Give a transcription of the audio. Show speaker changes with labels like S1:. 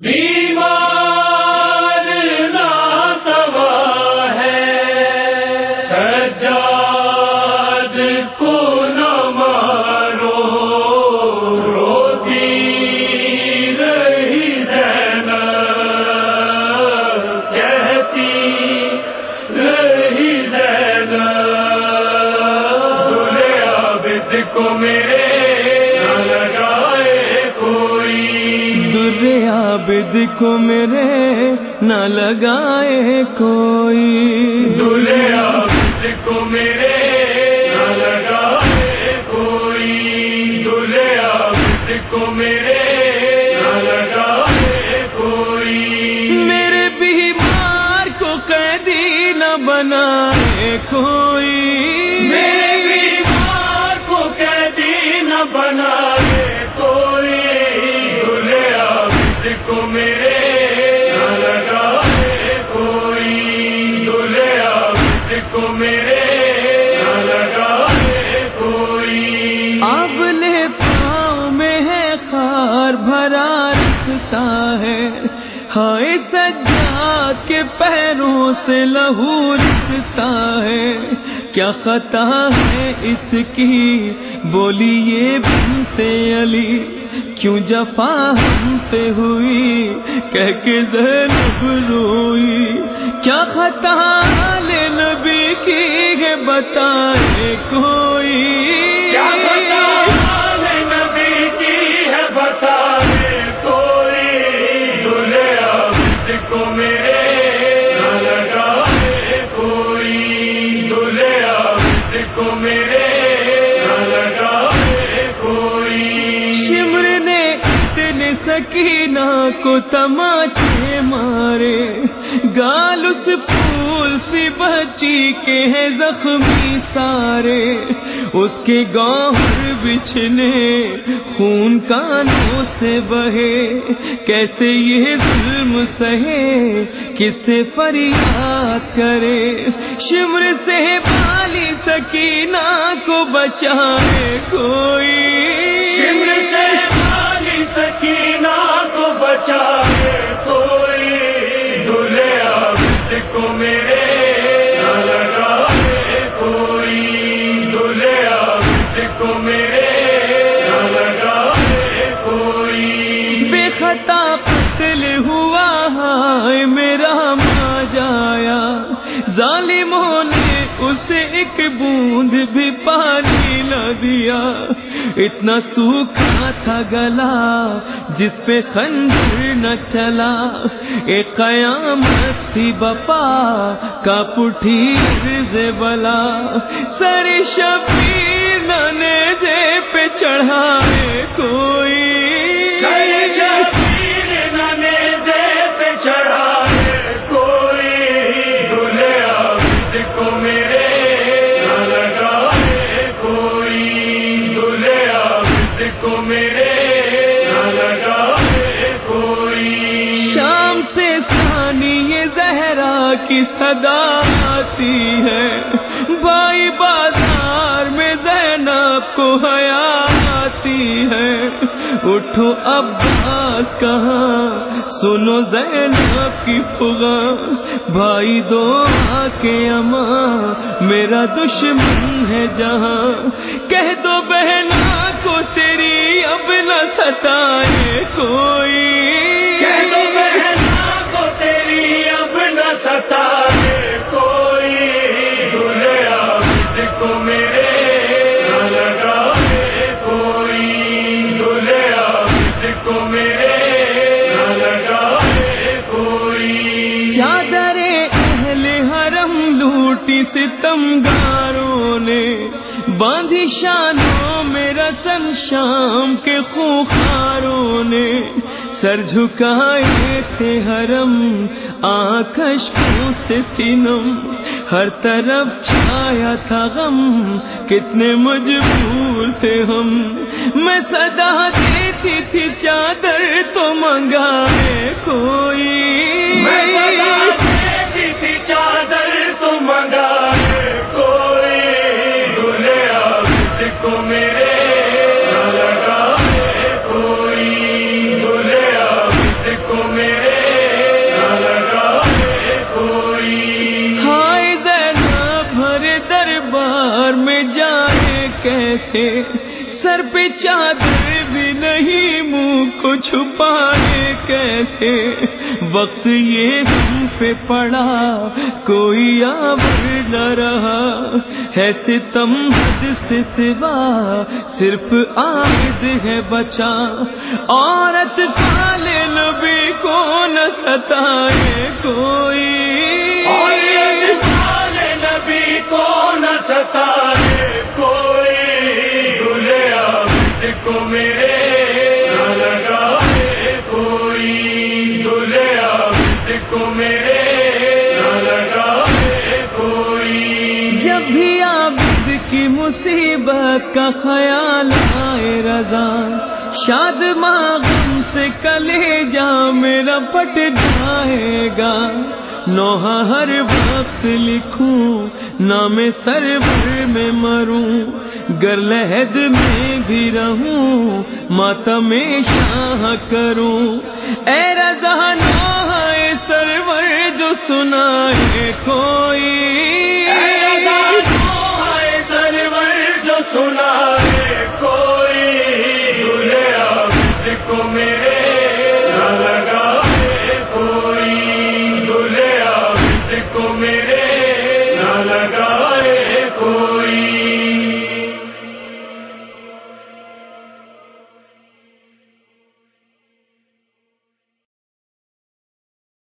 S1: بیمار ناتوا ہے۔ سجاد کو نہ مارو روتی رہی زینب کہتی رہی کو میرے
S2: عابد کو میرے نہ لگائے کوئی۔
S1: دلے عابد کو میرے نہ لگائے کوئی۔ دلے عابد کو میرے نہ لگائے کوئی۔
S2: میرے بیمار کو قیدی نہ بنائے کوئی۔
S1: میرے نہ لگائے کوئی۔
S2: آبلے پاؤں میں ہے خار بھرا رکھتا ہے۔ ہائے سجاد کے پیروں سے لہو رکھتا ہے۔ کیا خطا ہے اس کی؟ بولیے بنتے علی، کیوں جفا ہم پہ ہوئی؟ کہہ کے زینب روئی۔ کیا خطا کی ہے بتائے کوئی؟
S1: کیا بتا نبی کی ہے کوئی؟ دلے کو میرے نہ لگائے کوئی؟ دلے عابد کو میرے نہ لگائے کوئی؟
S2: شمر نے سکینہ کو تماچے مارے۔ گال اس پھول سی بچی کے ہیں زخمی سارے۔ اس کے گوہر بچھنے، خون کانوں سے بہے۔ کیسے یہ ظلم سہے کس سے فریاد کرے۔ شمر سے بالی سکینہ کو بچائے کوئی۔
S1: شمر سے پانی سکینہ کو بچائے کوئی۔ کوئی
S2: بے خطا قتل ہوا ہے میرا ماں جایا۔ ظالموں نے اسے ایک بوند بھی پانی نہ دیا۔ اتنا سوکھا تھا گلا جس پہ خنجر نہ چلا۔ ایک قیامت تھی بپا کا پٹھی بلا سر شبیر نہ دے کی صدا آتی ہے۔ بائی بازار میں زینب کو حیا آتی ہے۔ اٹھو عباس کہاں؟ سنو زینب کی پگا بھائی دو کے اماں، میرا دشمن ہے جہاں۔ کہہ دو بہنا کو تیری اب نہ ستائے کوئی۔ لوٹی ستمگاروں نے باندھی شانوں میں رسن شام کے خوخاروں نے سر جھکائے تھے حرم آکش سے سینم ہر طرف چھایا تھا غم، کتنے مجبور تھے ہم۔ میں صدا دیتی تھی چادر تو منگائے کوئی۔ کیسے سر پہ چادر بھی نہیں، منہ کو چھپائے کیسے؟ وقت یہ ہم پہ پڑا، کوئی آبر نہ رہا۔ ہے ستم حد سے سوا صرف عابد ہے بچا۔ عورت کالے نبی کو نہ ستائے کوئی مصیبت کا خیال آئے رضا۔ شاد ماغم سے کلے جا میرا پٹ جائے گا۔ نوحہ ہر وقت لکھوں، نام سرور میں مروں۔ گر لہد میں بھی رہوں، ماتم شاہ کروں۔ اے رضا، نوحہ سرور جو سنائے کوئی۔